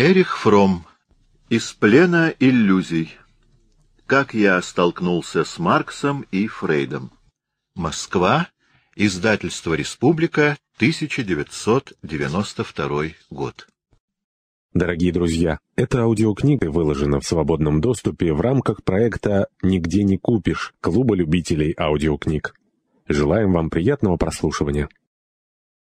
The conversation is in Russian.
Эрих Фром. Из плена иллюзий. Как я столкнулся с Марксом и Фрейдом. Москва. Издательство «Республика», 1992 год. Дорогие друзья, эта аудиокнига выложена в свободном доступе в рамках проекта «Нигде не купишь» Клуба любителей аудиокниг. Желаем вам приятного прослушивания.